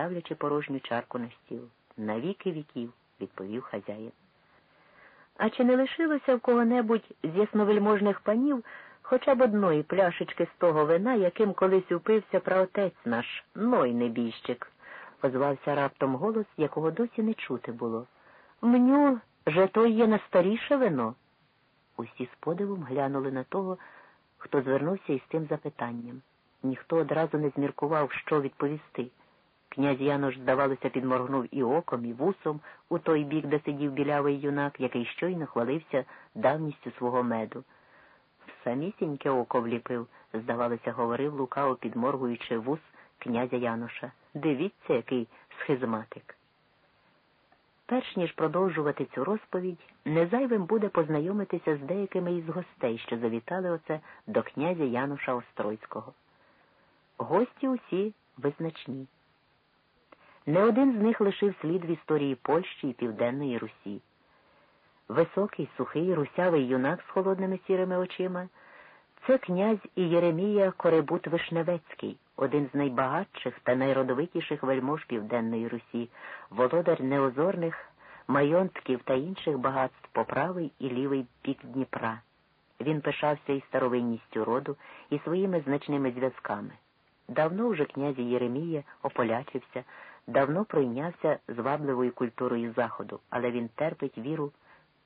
ставлячи порожню чарку на стіл. На віки віків, відповів хазяїн. А чи не лишилося в кого-небудь з ясновельможних панів хоча б одної пляшечки з того вина, яким колись упився праотець наш, ной небіжчик? озвався раптом голос, якого досі не чути було. Мню, же то є найстаріше вино. Усі з подивом глянули на того, хто звернувся із тим запитанням. Ніхто одразу не зміркував, що відповісти. Князь Янош, здавалося, підморгнув і оком, і вусом у той бік, де сидів білявий юнак, який щойно хвалився давністю свого меду. Самісіньке око вліпив, здавалося, говорив лукаво підморгуючи вус князя Яноша. Дивіться, який схизматик. Перш ніж продовжувати цю розповідь, незайвим буде познайомитися з деякими із гостей, що завітали оце до князя Януша Остройського. Гості усі визначні. Не один з них лишив слід в історії Польщі і Південної Русі. Високий, сухий, русявий юнак з холодними сірими очима це князь і Єремія Коребут Вишневецький, один з найбагатших та найродовитіших вельмож Південної Русі, володар неозорних майонтків та інших багатств по правий і лівий бік Дніпра. Він пишався і старовинністю роду, і своїми значними зв'язками. Давно вже князь Єремія ополячився, давно пройнявся звабливою культурою Заходу, але він терпить віру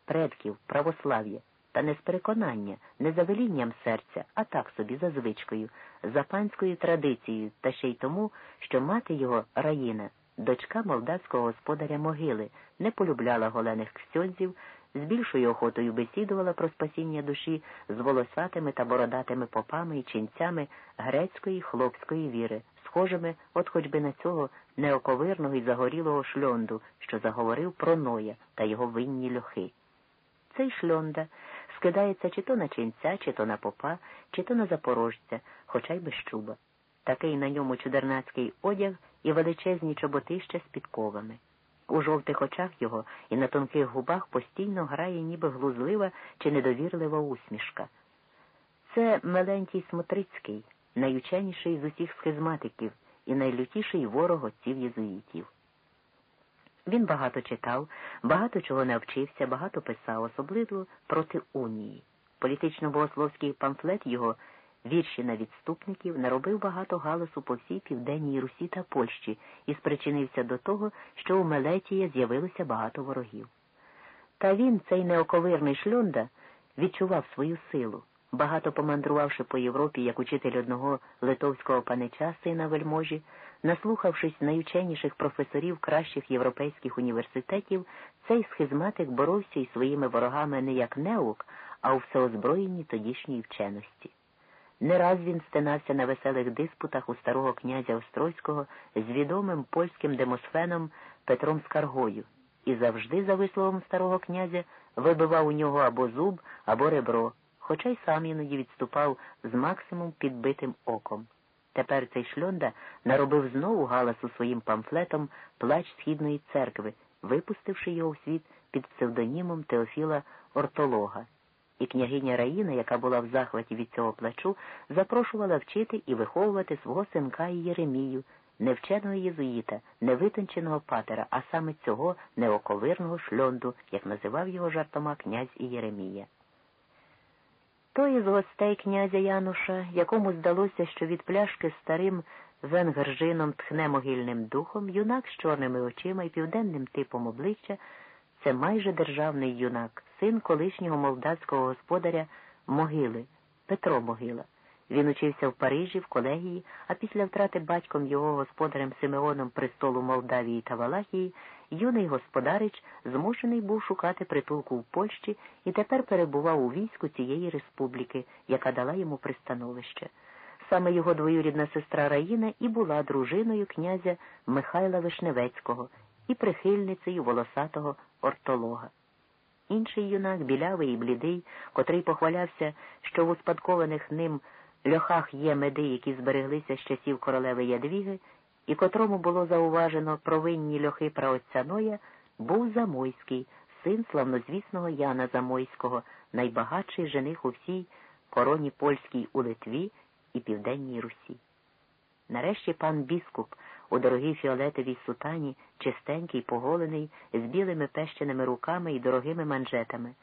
предків, православ'я, та не з переконання, не за велінням серця, а так собі за звичкою, за панською традицією, та ще й тому, що мати його Раїна, дочка молдавського господаря могили, не полюбляла голених ксьользів, з більшою охотою бесідувала про спасіння душі з волосатими та бородатими попами і ченцями грецької хлопської віри, схожими, от хоч би на цього неоковирного і загорілого шльонду, що заговорив про Ноя та його винні льохи. Цей шльонда скидається чи то на ченця, чи то на попа, чи то на запорожця, хоча й без чуба. Такий на ньому чудернацький одяг і величезні чоботища з підковами. У жовтих очах його і на тонких губах постійно грає ніби глузлива чи недовірлива усмішка. Це Мелентій Смотрицький, найученіший з усіх схизматиків і найлютіший ворог отців єзуїтів. Він багато читав, багато чого навчився, багато писав, особливо проти унії. Політично-богословський памфлет його вірші на відступників наробив багато галасу по всій південній Русі та Польщі і спричинився до того, що у Мелетія з'явилося багато ворогів. Та він, цей неоковирний шльонда, відчував свою силу. Багато помандрувавши по Європі як учитель одного литовського панича, сина вельможі, наслухавшись найученіших професорів кращих європейських університетів, цей схизматик боровся із своїми ворогами не як неук, а у всеозброєнні тодішньої вченості. Не раз він стинався на веселих диспутах у старого князя Острозького з відомим польським демосфеном Петром Скаргою і завжди, за висловом старого князя, вибивав у нього або зуб, або ребро, хоча й сам іноді відступав з максимум підбитим оком. Тепер цей шльонда наробив знову галасу своїм памфлетом Плач Східної церкви, випустивши його в світ під псевдонімом Теофіла Ортолога. І княгиня Раїна, яка була в захваті від цього плачу, запрошувала вчити і виховувати свого синка Єремію, невченого єзуїта, невитонченого патера, а саме цього неоковирного шльонду, як називав його жартома князь Єремія. Той із гостей князя Януша, якому здалося, що від пляшки старим венгержином тхне могильним духом, юнак з чорними очима і південним типом обличчя, це майже державний юнак, син колишнього молдавського господаря Могили, Петро Могила. Він учився в Парижі, в колегії, а після втрати батьком його господарем Симеоном престолу Молдавії та Валахії, юний господарич змушений був шукати притулку в Польщі і тепер перебував у війську цієї республіки, яка дала йому пристановище. Саме його двоюрідна сестра Раїна і була дружиною князя Михайла Вишневецького і прихильницею волосатого ортолога. Інший юнак, білявий і блідий, котрий похвалявся, що в успадкованих ним льохах є меди, які збереглися з часів королеви Ядвіги, і котрому було зауважено провинні льохи праотця Ноя, був Замойський, син славнозвісного Яна Замойського, найбагатший жених у всій короні польській у Литві і Південній Русі. Нарешті пан біскуп у дорогій фіолетовій сутані, чистенький, поголений, з білими пещеними руками і дорогими манжетами.